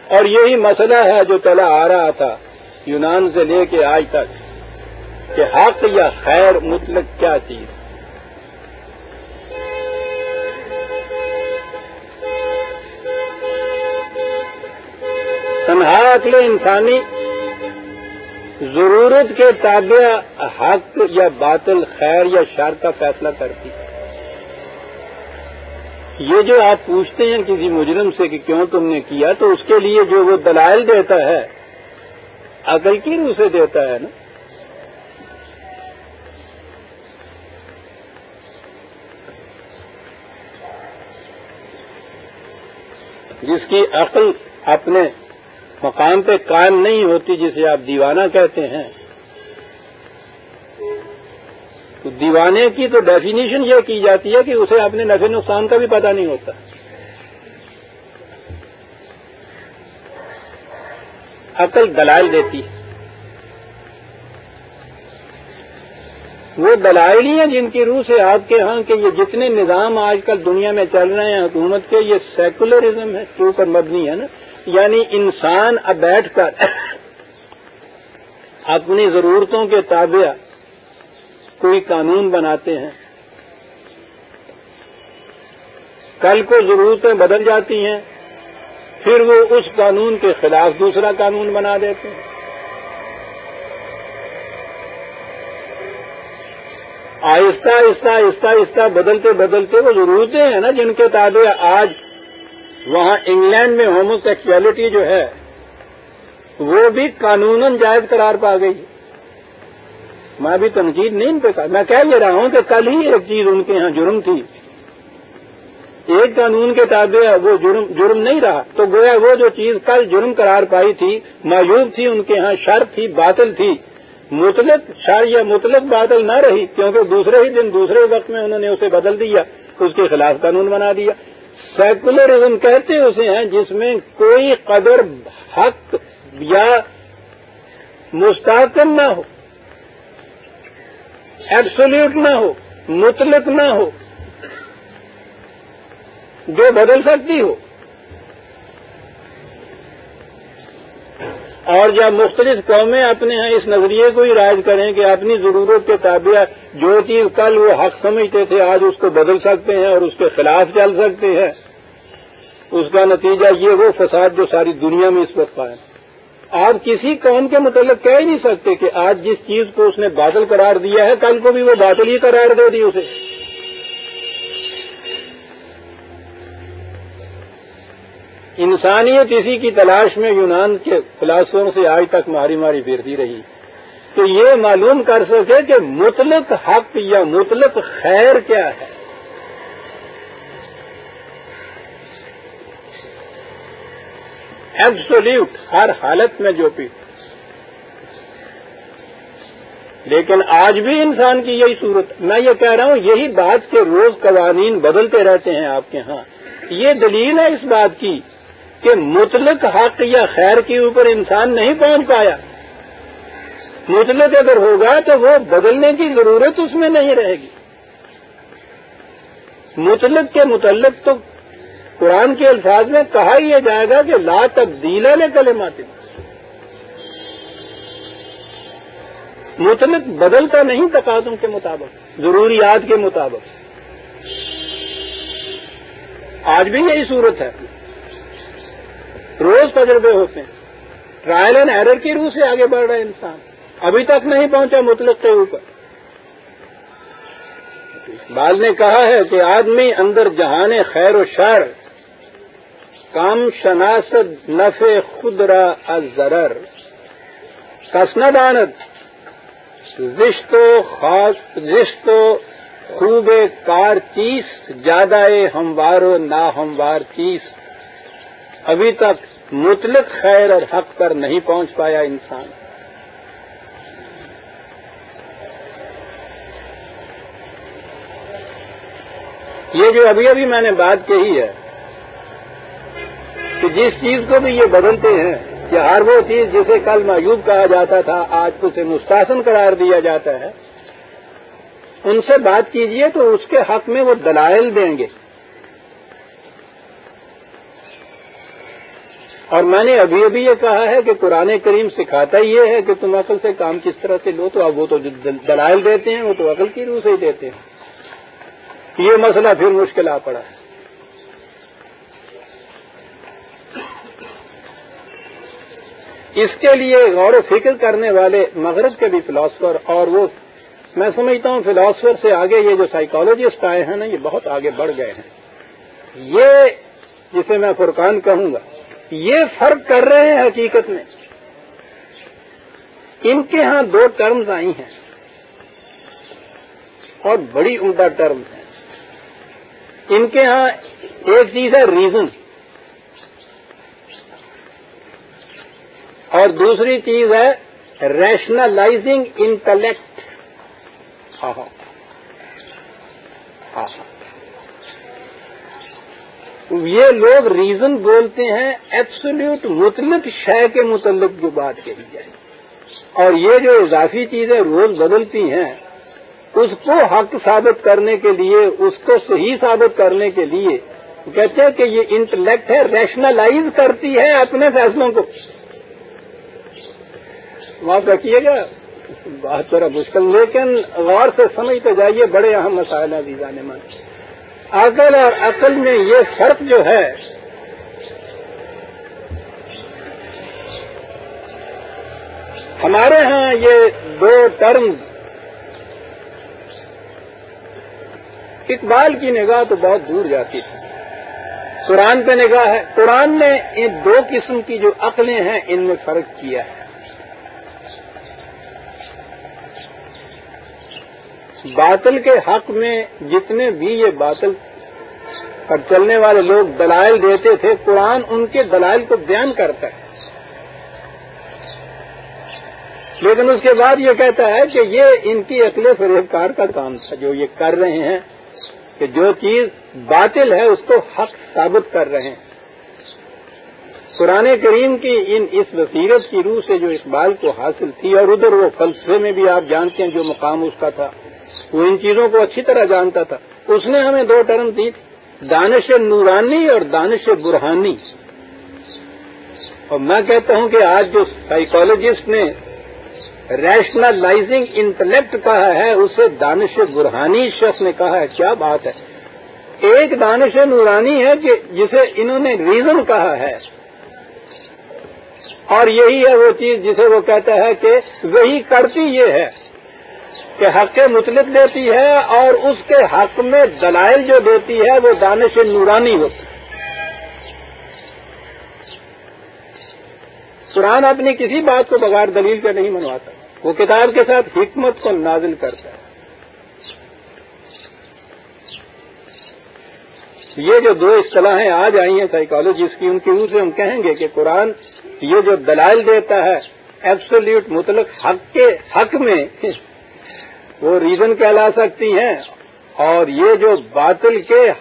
Speaker 1: اور یہی مسئلہ ہے جو چلا آ رہا تھا یونان سے لے کے آج تک کہ حق یا خیر مطلق کیا چیز۔ تنہا عقل انسانی ضرورت کے تابع حق یا باطل، خیر یا شر کا فیصلہ کرتی۔ یہ جو آپ پوچھتے ہیں کسی مجرم سے کہ کیوں تم نے کیا، تو اس کے لیے جو وہ دلائل دیتا ہے، عقل کی روح سے دیتا ہے نا۔ جس کی عقل اپنے مقام پہ قائم نہیں ہوتی جسے آپ دیوانہ کہتے ہیں۔ تو دیوانے کی تو ڈیفینیشن یہ کی جاتی ہے کہ اسے اپنے نفع نقصان کا بھی پتہ نہیں ہوتا۔ عقل دلائل دیتی۔ ہے وہ دلائل ہی ہیں جن کی روح سے آپ کے ہاں کہ یہ جتنے نظام آج کل دنیا میں چل رہے ہیں، حکومت کے، یہ سیکولرزم ہے کے اوپر مبنی ہے نا۔ یعنی انسان اب بیٹھ کر اپنی ضرورتوں کے تابع کوئی قانون بناتے ہیں۔ کل کو ضرورتیں بدل جاتی ہیں، پھر وہ اس قانون کے خلاف دوسرا قانون بنا دیتے ہیں۔ آہستہ آہستہ آہستہ آہستہ بدلتے بدلتے وہ ضرورتیں ہیں نا جن کے تابع آج وہاں انگلینڈ میں ہومو سیکچولیٹی جو ہے، وہ بھی قانون جائز قرار پا گئی۔ میں ابھی تنقید نہیں ان پہ میں کہہ یہ رہا ہوں کہ کل ہی ایک چیز ان کے ہاں جرم تھی۔ ایک قانون کے تابع وہ جرم جرم نہیں رہا۔ تو گویا وہ جو چیز کل جرم قرار پائی تھی موجود تھی، ان کے ہاں شر تھی، باطل تھی۔ مطلق شر یا مطلق باطل نہ رہی، کیونکہ دوسرے ہی دن، دوسرے وقت میں انہوں نے اسے بدل دیا، اس کے خلاف قانون بنا دیا۔ سیکولرزم کہتے اسے ہیں جس میں کوئی قدر حق یا مستحکم نہ ہو ایبسولوٹ نہ ہو، مطلق نہ ہو، جو بدل سکتی ہو۔ اور جب مختلف قومیں اپنے ہیں اس نظریے کو ہی رائج کریں کہ اپنی ضرورت کے تابع جو چیز کل وہ حق سمجھتے تھے، آج اس کو بدل سکتے ہیں اور اس کے خلاف چل سکتے ہیں۔ اس کا نتیجہ یہ وہ فساد جو ساری دنیا میں اس وقت پائے آپ کسی قوم کے متعلق کہہ ہی نہیں سکتے کہ آج جس چیز کو اس نے باطل قرار دیا ہے، کل کو بھی وہ باطل ہی قرار دے دی اسے۔ انسانیت اسی کی تلاش میں یونان کے فلاسفوں سے آج تک ماری ماری پھرتی رہی۔ تو یہ معلوم کر سکے کہ مطلق حق یا مطلق خیر کیا ہے۔ ایبسولوٹ ہر حالت میں جو پی لیکن آج بھی انسان کی یہی صورت، میں یہ کہہ رہا ہوں، یہی بات کہ روز قوانین بدلتے رہتے ہیں آپ کے ہاں۔ یہ دلیل ہے اس بات کی۔ کہ مطلق حق یا خیر کے اوپر انسان نہیں پہنچ پایا۔ مطلق اگر ہوگا تو وہ بدلنے کی ضرورت اس میں نہیں رہے گی۔ مطلق کے متعلق تو قرآن کے الفاظ میں کہا یہ جائے گا کہ لا تبدیل نے کلے مطلق بدلتا نہیں تقاضوں کے مطابق، ضروریات کے مطابق۔ آج بھی یہی صورت ہے۔ روز تجربے ہوتے ہیں۔ ٹرائل اینڈ ایرر کی روح سے آگے بڑھ رہا ہے انسان۔ ابھی تک نہیں پہنچا مطلق کے اوپر۔ بال نے کہا ہے کہ آدمی اندر جہان خیر و شر، کام شناست نف خدرا ازرر کسند آنت زشت و خاص، زشت و خوب کار چیز زیادہ ہموار و نا ہموار چیز ابھی تک مطلق خیر اور حق پر نہیں پہنچ پایا انسان۔ یہ جو ابھی ابھی میں نے بات کہی ہے کہ جس چیز کو بھی یہ بدلتے ہیں کہ ہر وہ چیز جسے کل معیوب کہا جاتا تھا، آج اسے مستحسن قرار دیا جاتا ہے، ان سے بات کیجیے تو اس کے حق میں وہ دلائل دیں گے۔ اور میں نے ابھی ابھی یہ کہا ہے کہ قرآن کریم سکھاتا یہ ہے کہ تم عقل سے کام کس طرح سے لو تو اب وہ تو دلائل دیتے ہیں، وہ تو عقل کی روح سے ہی دیتے ہیں۔ یہ مسئلہ پھر مشکل آ پڑا ہے۔ اس کے لیے غور و فکر کرنے والے مغرب کے بھی فلاسفر اور وہ میں سمجھتا ہوں فلاسفر سے آگے یہ جو سائیکالوجسٹ آئے ہیں نا، یہ بہت آگے بڑھ گئے ہیں۔ یہ جسے میں فرقان کہوں گا یہ فرق کر رہے ہیں حقیقت میں۔ ان کے ہاں دو ٹرمز آئی ہیں۔ اور بڑی عمدہ ٹرمز ہیں۔ ان کے ہاں ایک چیز ہے ریزن اور دوسری چیز ہے ریشنلائزنگ انٹلیکٹ ہاں۔ ہاں ہاں۔, ہاں۔ یہ لوگ ریزن بولتے ہیں ایبسولوٹ مطلق شے کے متعلق جو بات کہی جائے۔ اور یہ جو اضافی چیزیں روز بدلتی ہیں، اس کو حق ثابت کرنے کے لیے، اس کو صحیح ثابت کرنے کے لیے کہتے ہیں کہ یہ انٹلیکٹ ہے ریشنلائز کرتی ہے اپنے فیصلوں کو۔ معاف رکھیے گا بہت ذرا مشکل، لیکن غور سے سمجھتے جائیے، بڑے اہم مسائل ہیں ویزا نے من عقل اور عقل میں یہ فرق جو ہے، ہمارے ہاں یہ دو ٹرم، اقبال کی نگاہ تو بہت دور جاتی تھی۔ قرآن پہ نگاہ ہے۔ قرآن نے ان دو قسم کی جو عقلیں ہیں، ان میں فرق کیا ہے۔ باطل کے حق میں جتنے بھی یہ باطل پر چلنے والے لوگ دلائل دیتے تھے، قرآن ان کے دلائل کو بیان کرتا ہے۔ لیکن اس کے بعد یہ کہتا ہے کہ یہ ان کی عقل فریب کار کا کام تھا، جو یہ کر رہے ہیں کہ جو چیز باطل ہے، اس کو حق ثابت کر رہے ہیں۔ قرآن کریم کی ان اس وسیرت کی روح سے جو اقبال کو حاصل تھی، اور ادھر وہ فلسفے میں بھی آپ جانتے ہیں جو مقام اس کا تھا۔ وہ ان چیزوں کو اچھی طرح جانتا تھا۔ اس نے ہمیں دو ٹرم دی، دانش نورانی اور دانش برہانی۔ اور میں کہتا ہوں کہ آج جو سائیکالوجسٹ نے ریشنلائزنگ انٹلیکٹ کہا ہے، اسے دانش برہانی شخص نے کہا ہے۔ کیا بات ہے؟ ایک دانش نورانی ہے کہ جسے انہوں نے ریزن کہا ہے۔ اور یہی ہے وہ چیز جسے وہ کہتا ہے کہ وہی کرتی یہ ہے۔ کہ حق مطلق دیتی ہے اور اس کے حق میں دلائل جو دیتی ہے وہ دانش نورانی ہوتی ہے قرآن اپنی کسی بات کو بغیر دلیل کے نہیں منواتا۔ وہ کتاب کے ساتھ حکمت کو نازل کرتا ہے۔ یہ جو دو اصطلاحیں آج آئی ہیں سائیکالوجسٹ کی ان کی روح سے ہم کہیں گے کہ قرآن یہ جو دلائل دیتا ہے ایبسلیوٹ مطلق حق کے، حق میں وہ ریزن کہلا سکتی ہیں۔ اور یہ جو باطل کے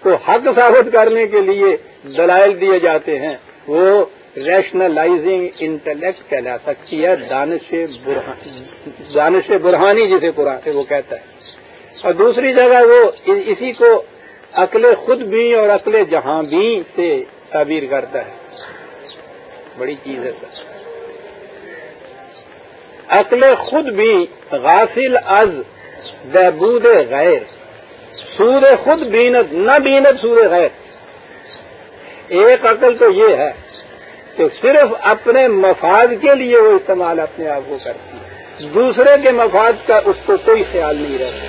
Speaker 1: کو حق ثابت کرنے کے لیے دلائل دیے جاتے ہیں، وہ ریشنلائزنگ انٹلیکٹ کہلا سکتی ہے، دانش دانش برہانی جسے قرآن وہ کہتا ہے۔ اور دوسری جگہ وہ اسی کو عقل خود بھی اور عقل جہاں بھی سے تعبیر کرتا ہے۔ بڑی چیز ہے سر۔ عقل خود بھی غافل از بہبود غیر۔ سور خود بینت، نہ بینت سور غیر۔ ایک عقل تو یہ ہے کہ صرف اپنے مفاد کے لیے وہ استعمال اپنے آپ کو کرتی ہے۔ دوسرے کے مفاد کا اس کو کوئی خیال نہیں رہتا۔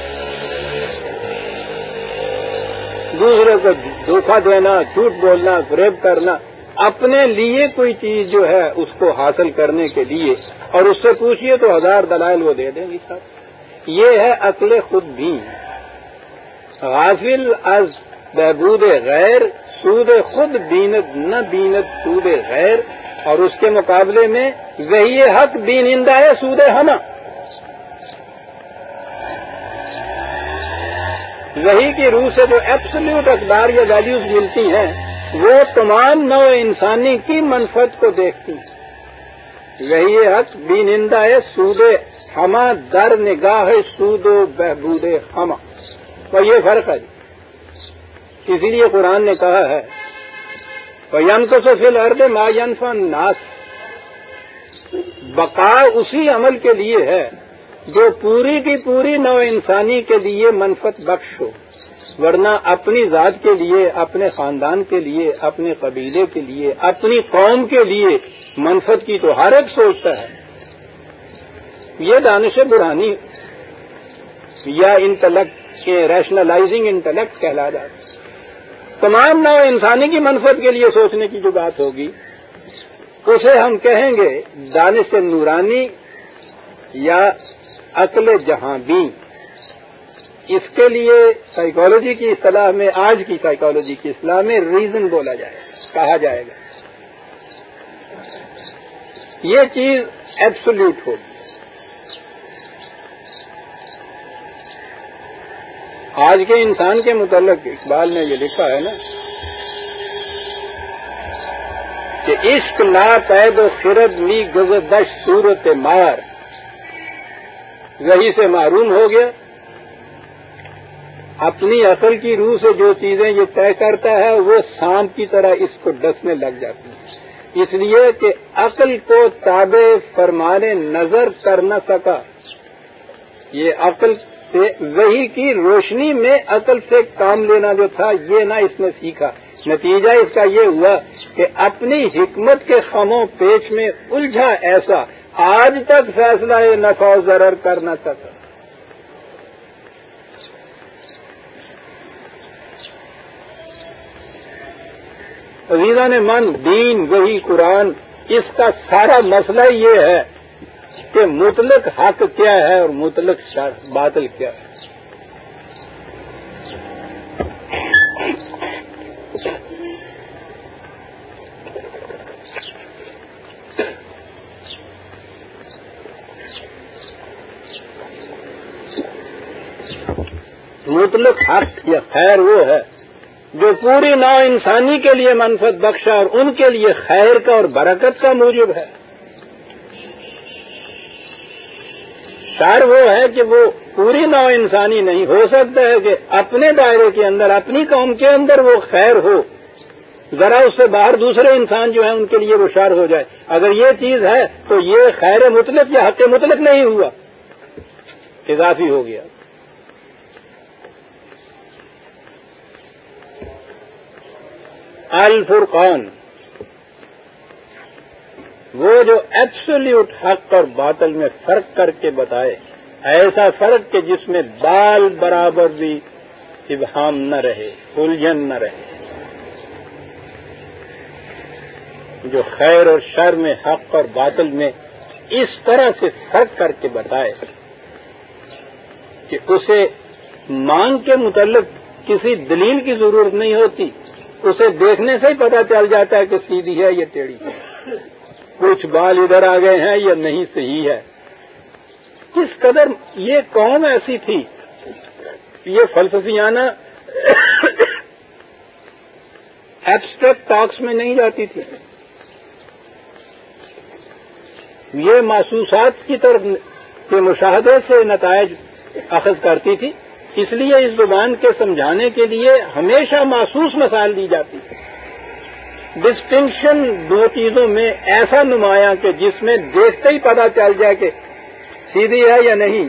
Speaker 1: دوسرے کو دھوکہ دینا، جھوٹ بولنا فریب کرنا، اپنے لیے کوئی چیز جو ہے اس کو حاصل کرنے کے لیے اور اس سے پوچھئے تو ہزار دلائل وہ دے دیں گی سر یہ ہے عقل خود بھی۔ غافل از بہبود غیر، سود خود بینت نہ بینت سود غیر۔ اور اس کے مقابلے میں وہی حق بینندہ ہے، سود ہما وہی کی روح سے جو ایپسلیوٹ اقدار یا ویلیوز ملتی ہیں، وہ تمام نو انسانی کی منفت کو دیکھتی ہیں۔ وہی حق بھی نندا ہے ہما در نگاہ سود و بہبود ہما تو یہ فرق ہے جی۔ اسی لیے قرآن نے کہا ہے یم تو سے فی الحرد ما ینفن ناس بقا اسی عمل کے لیے ہے جو پوری کی پوری نو انسانی کے لیے منفت بخش ہو۔ ورنہ اپنی ذات کے لیے، اپنے خاندان کے لیے، اپنے قبیلے کے لیے، اپنی قوم کے لیے منفت کی تو ہر ایک سوچتا ہے۔ یہ دانش برانی یا انٹلیکٹ کے ریشنلائزنگ انٹلیکٹ کہلا جاتا تمام نو انسانی کی منفت کے لیے سوچنے کی جو بات ہوگی، اسے ہم کہیں گے دانش نورانی یا عقل جہاں بھی اس کے لیے سائیکالوجی کی اصطلاح میں، آج کی سائیکالوجی کی اصطلاح میں ریزن بولا جائے، کہا جائے گا۔ یہ چیز ایبسولوٹ ہوگی۔ آج کے انسان کے متعلق اقبال نے یہ لکھا ہے نا کہ عشق لا پید و خرد لی گزدش صورت مار۔ وہی سے معروم ہو گیا۔ اپنی عقل کی روح سے جو چیزیں یہ طے کرتا ہے وہ سانپ کی طرح اس کو ڈسنے لگ جاتی ہیں۔ اس لیے کہ عقل کو تابع فرمانے نظر کر نہ سکا۔ یہ عقل سے وہی کی روشنی میں عقل سے کام لینا جو تھا، یہ نہ اس نے سیکھا۔ نتیجہ اس کا یہ ہوا کہ اپنی حکمت کے خموں پیچ میں الجھا ایسا، آج تک فیصلہ نفع و ضرر کر نہ سکا۔ عزیزہ نے من، دین، وہی قرآن، اس کا سارا مسئلہ یہ ہے کہ مطلق حق کیا ہے اور مطلق باطل کیا ہے۔ مطلق حق یا خیر وہ ہے جو پوری نو انسانی کے لیے منفت بخشا اور ان کے لیے خیر کا اور برکت کا موجب ہے۔ شار وہ ہے کہ وہ پوری نو انسانی نہیں، ہو سکتا ہے کہ اپنے دائرے کے اندر، اپنی قوم کے اندر وہ خیر ہو۔ ذرا اس سے باہر دوسرے انسان جو ہیں، ان کے لیے وہ شار ہو جائے۔ اگر یہ چیز ہے تو یہ خیر مطلق یا حق مطلق نہیں ہوا۔ اضافی ہو گیا۔ الفرقان۔ وہ جو ایبسولیوٹ حق اور باطل میں فرق کر کے بتائے، ایسا فرق کہ جس میں بال برابر بھی ابہام نہ رہے، الجھن نہ رہے۔ جو خیر اور شر میں، حق اور باطل میں اس طرح سے فرق کر کے بتائے کہ اسے مانگ کے متعلق کسی دلیل کی ضرورت نہیں ہوتی۔ اسے دیکھنے سے ہی پتا چل جاتا ہے کہ سیدھی ہے یا ٹیڑھی ہے۔ کچھ بال ادھر آ گئے ہیں یا نہیں صحیح ہے۔ کس قدر یہ قوم ایسی تھی؟ یہ فلسفیانہ ایبسٹریکٹ ٹاکس میں نہیں جاتی تھی۔ یہ محسوسات کی طرف کے مشاہدے سے نتائج اخذ کرتی تھی۔ اس لیے اس زبان کے سمجھانے کے لیے ہمیشہ محسوس مسائل دی جاتی ہے۔ ڈسٹنکشن دو چیزوں میں ایسا نمایاں کہ جس میں دیکھتے ہی پتا چل جائے کہ سیدھی ہے یا نہیں،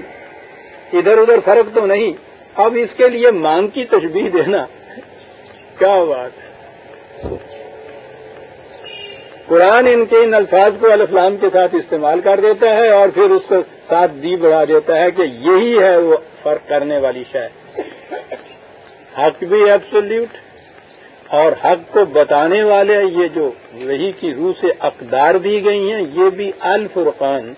Speaker 1: ادھر ادھر فرق تو نہیں۔ اب اس کے لیے مانگ کی تشبیح دینا۔ کیا بات ہے۔ قرآن ان کے ان الفاظ کو الفلام کے ساتھ استعمال کر دیتا ہے اور پھر اس کو ساتھ دی بڑھا دیتا ہے کہ یہی ہے وہ فرق کرنے والی شاید حق بھی ایبسلیوٹ اور حق کو بتانے والے یہ جو وہی کی روح سے اقدار دی گئی ہیں، یہ بھی الفرقان۔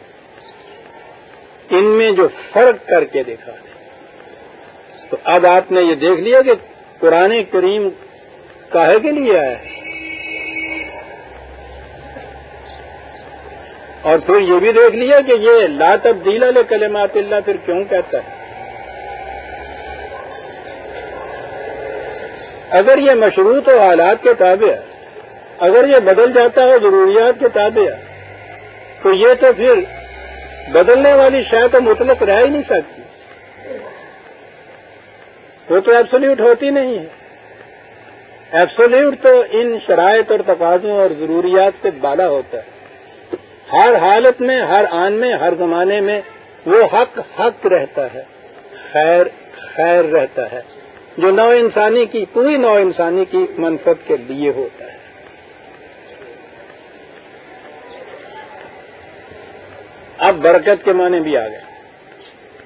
Speaker 1: ان میں جو فرق کر کے دیکھا ہے تو اب آپ نے یہ دیکھ لیا کہ قرآن کریم کاہے کے لیے آیا ہے؟ اور پھر یہ بھی دیکھ لیا کہ یہ لا تبدیل علیہ کلمات اللہ پھر کیوں کہتا ہے؟ اگر یہ مشروط و حالات کے تابع ہے، اگر یہ بدل جاتا ہے ضروریات کے تابع ہے، تو یہ تو پھر بدلنے والی شاید تو مطلق رہ ہی نہیں سکتی۔ وہ تو ایبسلیوٹ ہوتی نہیں ہے۔ ایبسلیوٹ تو ان شرائط اور تقاضوں اور ضروریات سے بالا ہوتا ہے۔ ہر حالت میں، ہر آن میں، ہر زمانے میں وہ حق حق رہتا ہے، خیر خیر رہتا ہے، جو نو انسانی کی، پوری نو انسانی کی منفت کے لیے ہوتا ہے۔ اب برکت کے معنی بھی آ گئے۔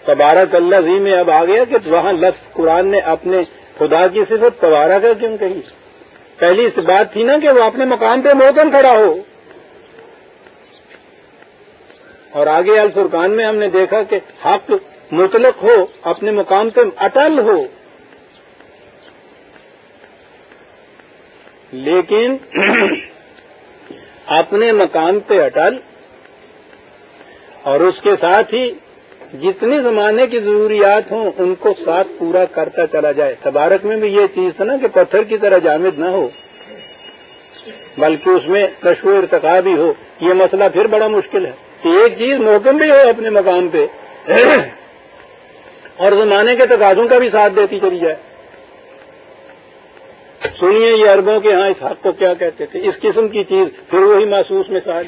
Speaker 1: تبارک اللہ زی میں اب آ گیا کہ وہاں لفظ قرآن نے اپنے خدا کی صفت تبارہ کا کیوں کہی؟ پہلی اس بات تھی نا کہ وہ اپنے مقام پہ موکم کھڑا ہو۔ اور آگے الفرقان میں ہم نے دیکھا کہ حق مطلق ہو، اپنے مقام پہ اٹل ہو۔ لیکن [clears throat] اپنے مقام پہ اٹل اور اس کے ساتھ ہی جتنے زمانے کی ضروریات ہوں، ان کو ساتھ پورا کرتا چلا جائے۔ تبارک میں بھی یہ چیز تھا نا کہ پتھر کی طرح جامد نہ ہو، بلکہ اس میں کشو ارتقا بھی ہو۔ یہ مسئلہ پھر بڑا مشکل ہے۔ کہ ایک چیز محکم بھی ہو اپنے مقام پہ۔ اور زمانے کے تقاضوں کا بھی ساتھ دیتی چلی جائے۔ سنیے یہ اربوں کے ہاں اس حق کو کیا کہتے تھے؟ اس قسم کی چیز پھر وہی محسوس مثال۔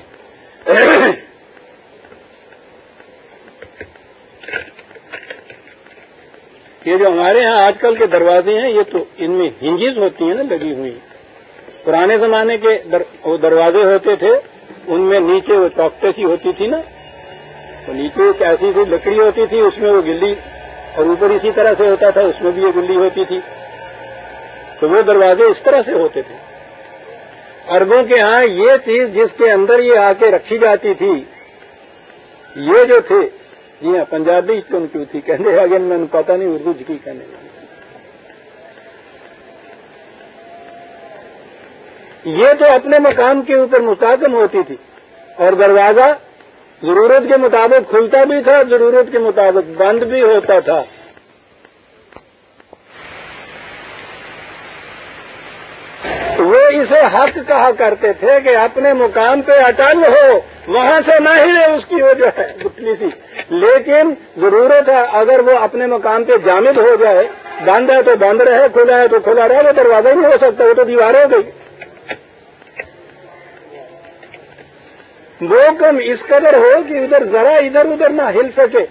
Speaker 1: یہ جو ہمارے ہاں آج کل کے دروازے ہیں، یہ تو ان میں ہنجز ہوتی ہیں نا، لگی ہوئی۔ پرانے زمانے کے دروازے ہوتے تھے۔ ان میں نیچے وہ چوکٹے سی ہوتی تھی نا، تو نیچے ایک ایسی سی لکڑی ہوتی تھی، اس میں وہ گلی اور اوپر اسی طرح سے ہوتا تھا، اس میں بھی یہ گلی ہوتی تھی۔ تو وہ دروازے اس طرح سے ہوتے تھے۔ اربوں کے ہاں یہ چیز جس کے اندر یہ آ کے رکھی جاتی تھی، یہ جو تھے جی ہاں پنجابی کیوں کیوں تھی؟ کہنے اگر میں نے پتا نہیں اردو کی کہنے یہ تو اپنے مقام کے اوپر مستقم ہوتی تھی اور دروازہ ضرورت کے مطابق کھلتا بھی تھا ضرورت کے مطابق بند بھی ہوتا تھا۔ وہ اسے حق کہا کرتے تھے کہ اپنے مقام پہ اٹل ہو، وہاں سے نہ ہی اس کی وہ جو ہے گٹلی سی۔ لیکن ضرورت ہے، اگر وہ اپنے مقام پہ جامد ہو جائے، بند ہے تو بند رہے، کھلا ہے تو کھلا رہے، وہ دروازہ نہیں ہو سکتا وہ تو دیوار ہو گئی۔ وہ کم اس قدر ہو کہ ادھر ذرا ادھر ادھر نہ ہل سکے۔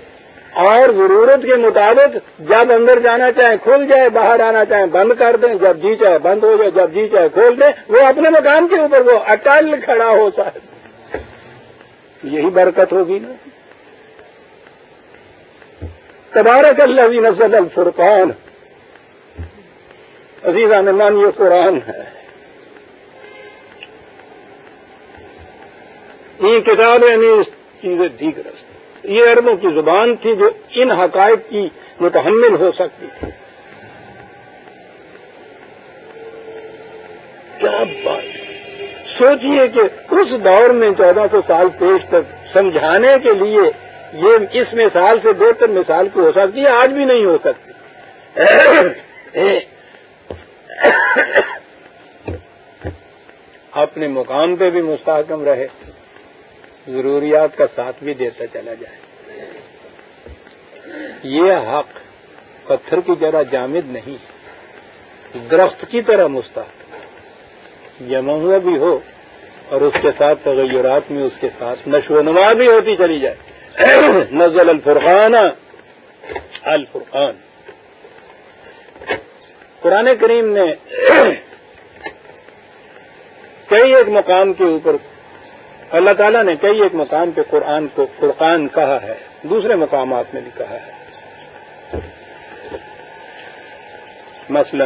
Speaker 1: اور ضرورت کے مطابق جب اندر جانا چاہیں کھل جائے، باہر آنا چاہیں بند کر دیں، جب جی چاہے بند ہو جائے، جب جی چاہے کھول دیں، وہ اپنے مقام کے اوپر وہ اٹل کھڑا ہو سکے۔ یہی برکت ہوگی نا۔ تبارک اللہ نزل الفرقان۔ عزیزہ مان یہ قرآن ہے۔ یہ کتابیں یعنی نہیں چیزیں دیگر یہ عربوں کی زبان تھی جو ان حقائق کی متحمل ہو سکتی تھی۔ کیا بات۔ سوچئے کہ اس دور میں چودہ سو سال پیش تک سمجھانے کے لیے یہ اس مثال سے بہتر مثال کی ہو سکتی ہے؟ آج بھی نہیں ہو سکتی۔ [coughs] اپنے مقام پہ بھی مستحکم رہے۔ ضروریات کا ساتھ بھی دیتا چلا جائے۔ یہ حق پتھر کی طرح جامد نہیں درخت کی طرح مستحق جمع ہوا بھی ہو اور اس کے ساتھ تغیرات میں اس کے ساتھ نشو و نما بھی ہوتی چلی جائے۔ [clears throat] نزل الفرقان الفرقان۔ قرآن کریم نے [clears throat] کئی ایک مقام کے اوپر اللہ تعالیٰ نے کئی ایک مقام پہ قرآن کو فرقان کہا ہے، دوسرے مقامات میں بھی کہا ہے۔ مثلا،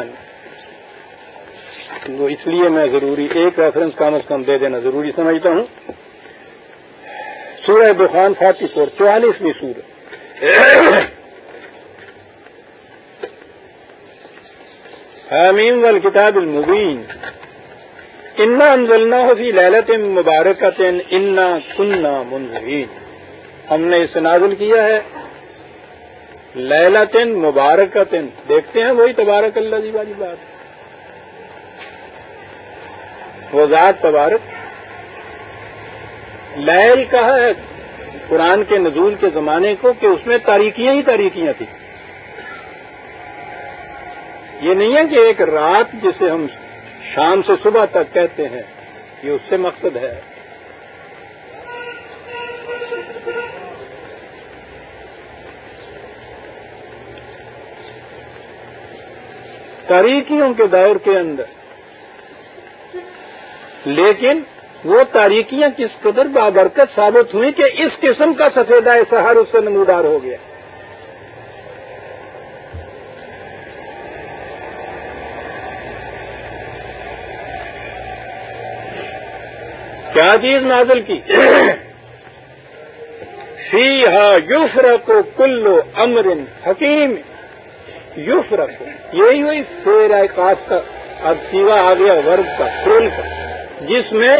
Speaker 1: وہ اس لیے میں ضروری ایک ریفرنس کم از کم دے دینا ضروری سمجھتا ہوں۔ سورہ بخان فورٹی فور چوالیسویں سورہ۔ حامیم والکتاب المبین۔ انا انزلنا فی للت مبارکت انا کننا منظرین ہم نے اسے نازل کیا ہے۔ للت مبارکت دیکھتے ہیں وہی تبارک اللہ جی والی بات۔ وہ ذات تبارک۔ لیل کہا ہے قرآن کے نزول کے زمانے کو کہ اس میں تاریکیاں ہی تاریکیاں تھیں۔ یہ نہیں ہے کہ ایک رات جسے ہم شام سے صبح تک کہتے ہیں، یہ اس سے مقصد ہے۔ تاریکیوں کے دور کے اندر۔ لیکن وہ تاریکیاں کس قدر بابرکت ثابت ہوئی کہ اس قسم کا سفیدہ سہار اس سے نمودار ہو گیا۔ کیا چیز نازل کی؟ سی ہا یوف رکھو کلو امرن حکیم۔ یوف رکھو یہی ہوئی فیر کا اب سیوا آ گیا ورگ کا کا، جس میں